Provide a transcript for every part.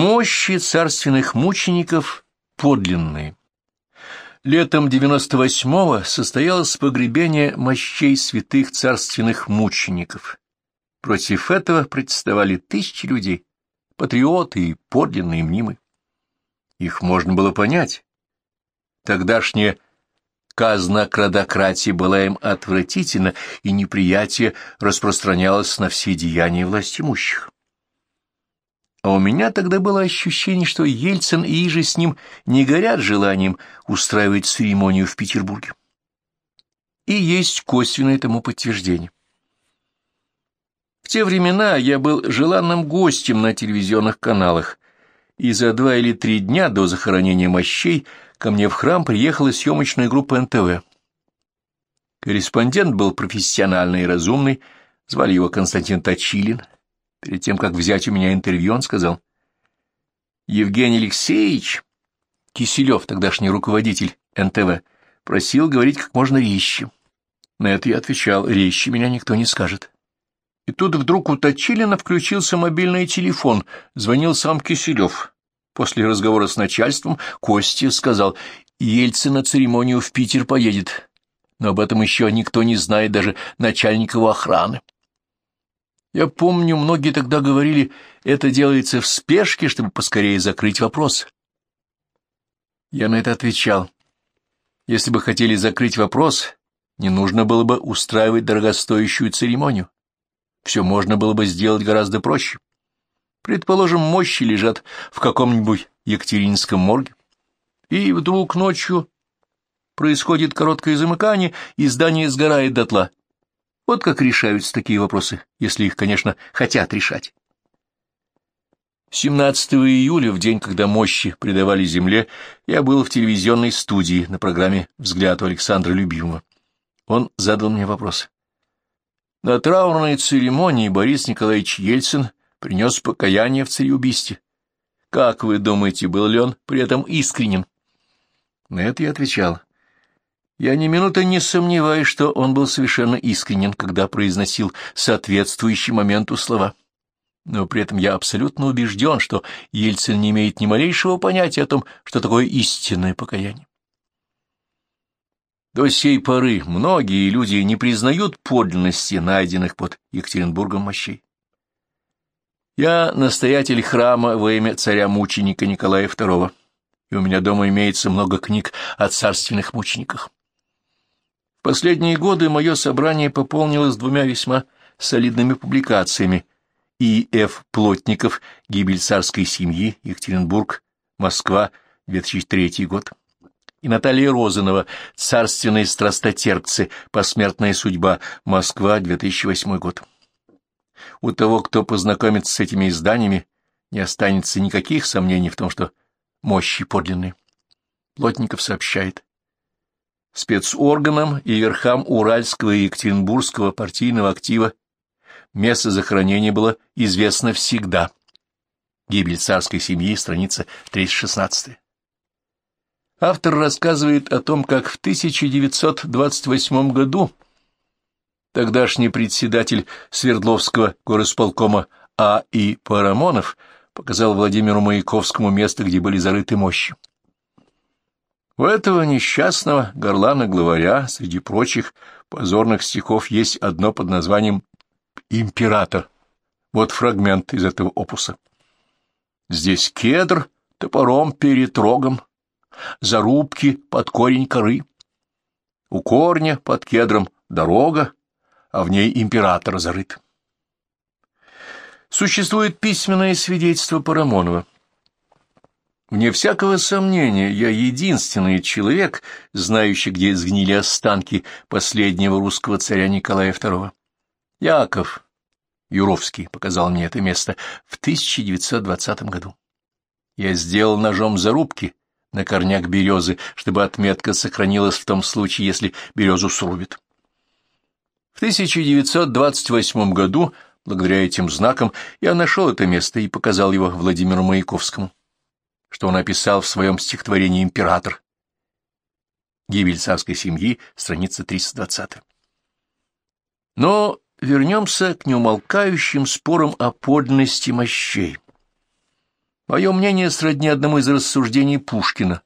Мощи царственных мучеников подлинные. Летом 98-го состоялось погребение мощей святых царственных мучеников. Против этого протестовали тысячи людей, патриоты и подлинные мнимы. Их можно было понять. Тогдашняя казнокрадократия была им отвратительна, и неприятие распространялось на все деяния властимущих. А у меня тогда было ощущение, что Ельцин и Иже с ним не горят желанием устраивать церемонию в Петербурге. И есть косвенное тому подтверждение. В те времена я был желанным гостем на телевизионных каналах, и за два или три дня до захоронения мощей ко мне в храм приехала съемочная группа НТВ. Корреспондент был профессиональный и разумный, звали его Константин Точилин. Перед тем, как взять у меня интервью, он сказал, «Евгений Алексеевич, Киселев, тогдашний руководитель НТВ, просил говорить как можно резче». На это я отвечал, резче меня никто не скажет. И тут вдруг у Точилина включился мобильный телефон, звонил сам Киселев. После разговора с начальством Костя сказал, Ельцин на церемонию в Питер поедет, но об этом еще никто не знает, даже начальник его охраны. Я помню, многие тогда говорили, это делается в спешке, чтобы поскорее закрыть вопрос. Я на это отвечал. Если бы хотели закрыть вопрос, не нужно было бы устраивать дорогостоящую церемонию. Все можно было бы сделать гораздо проще. Предположим, мощи лежат в каком-нибудь Екатерининском морге, и вдруг ночью происходит короткое замыкание, и здание сгорает дотла. Вот как решаются такие вопросы, если их, конечно, хотят решать. 17 июля, в день, когда мощи предавали земле, я был в телевизионной студии на программе «Взгляд у Александра Любимого». Он задал мне вопрос. На траурной церемонии Борис Николаевич Ельцин принес покаяние в цареубийстве. Как вы думаете, был ли он при этом искренен? На это я отвечал. Я ни минуты не сомневаюсь, что он был совершенно искренен, когда произносил соответствующий моменту слова. Но при этом я абсолютно убежден, что Ельцин не имеет ни малейшего понятия о том, что такое истинное покаяние. До сей поры многие люди не признают подлинности найденных под Екатеринбургом мощей. Я настоятель храма во имя царя-мученика Николая II, и у меня дома имеется много книг о царственных мучениках. Последние годы мое собрание пополнилось двумя весьма солидными публикациями. И. Ф. Плотников «Гибель царской семьи. Екатеринбург. Москва. 2003 год». И Наталья Розанова «Царственные страстотерпцы. Посмертная судьба. Москва. 2008 год». У того, кто познакомится с этими изданиями, не останется никаких сомнений в том, что мощи подлинные. Плотников сообщает спецорганам и верхам Уральского и Екатеринбургского партийного актива место захоронения было известно всегда. Гибель царской семьи, страница 316. Автор рассказывает о том, как в 1928 году тогдашний председатель Свердловского горосполкома А. И. Парамонов показал Владимиру Маяковскому место, где были зарыты мощи. У этого несчастного горлана-главаря среди прочих позорных стихов есть одно под названием «Император». Вот фрагмент из этого опуса. Здесь кедр топором перетрогом, зарубки под корень коры. У корня под кедром дорога, а в ней император зарыт. Существует письменное свидетельство Парамонова. Вне всякого сомнения, я единственный человек, знающий, где сгнили останки последнего русского царя Николая II. Яков Юровский показал мне это место в 1920 году. Я сделал ножом зарубки на корняк березы, чтобы отметка сохранилась в том случае, если березу срубит. В 1928 году, благодаря этим знакам, я нашел это место и показал его Владимиру Маяковскому что он описал в своем стихотворении «Император». Гибель царской семьи, страница 320. Но вернемся к неумолкающим спорам о подлинности мощей. Мое мнение сродни одному из рассуждений Пушкина.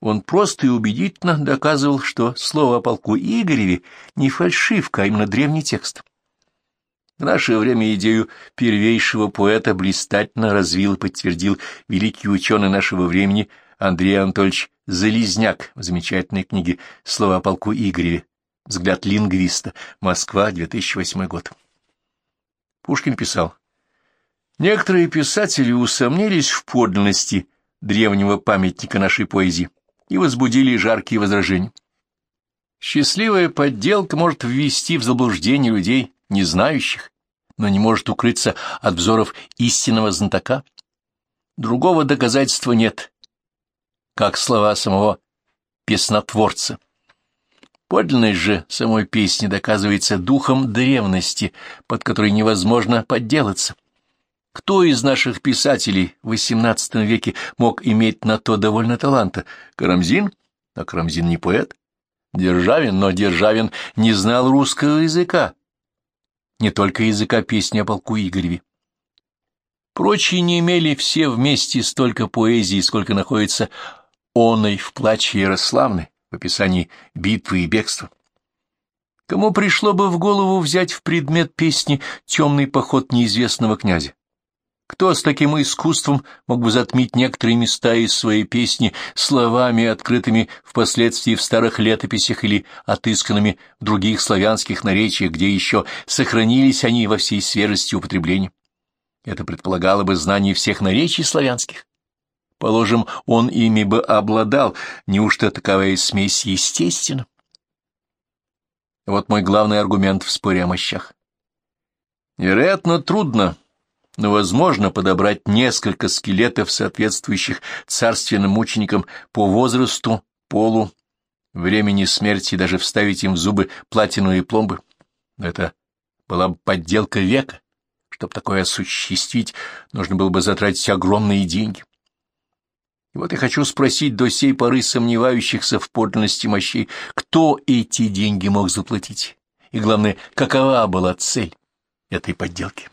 Он просто и убедительно доказывал, что слово о полку Игореве не фальшивка, а именно древний текст. В наше время идею первейшего поэта блистательно развил и подтвердил великий ученый нашего времени Андрей Анатольевич Залезняк в замечательной книге «Слово о полку Игореве. Взгляд лингвиста. Москва, 2008 год». Пушкин писал, «Некоторые писатели усомнились в подлинности древнего памятника нашей поэзии и возбудили жаркие возражения. Счастливая подделка может ввести в заблуждение людей, не знающих, но не может укрыться от взоров истинного знатока. Другого доказательства нет, как слова самого песнотворца. Подлинность же самой песни доказывается духом древности, под которой невозможно подделаться. Кто из наших писателей в XVIII веке мог иметь на то довольно таланта? Карамзин? А Карамзин не поэт. Державин, но Державин не знал русского языка. Не только языка песни о полку Игореве. Прочие не имели все вместе столько поэзии, сколько находится оной в плаче Ярославны в описании битвы и бегства. Кому пришло бы в голову взять в предмет песни темный поход неизвестного князя? Кто с таким искусством мог бы затмить некоторые места из своей песни словами, открытыми впоследствии в старых летописях или отысканными в других славянских наречиях, где еще сохранились они во всей свежести употребления? Это предполагало бы знание всех наречий славянских. Положим, он ими бы обладал, неужто таковая смесь естественна? Вот мой главный аргумент в споре о мощах. Вероятно, трудно но возможно подобрать несколько скелетов, соответствующих царственным мученикам по возрасту, полу, времени смерти, и даже вставить им в зубы платиновые пломбы. это была бы подделка века. Чтобы такое осуществить, нужно было бы затратить огромные деньги. И вот я хочу спросить до сей поры сомневающихся в подлинности мощей, кто эти деньги мог заплатить? И главное, какова была цель этой подделки?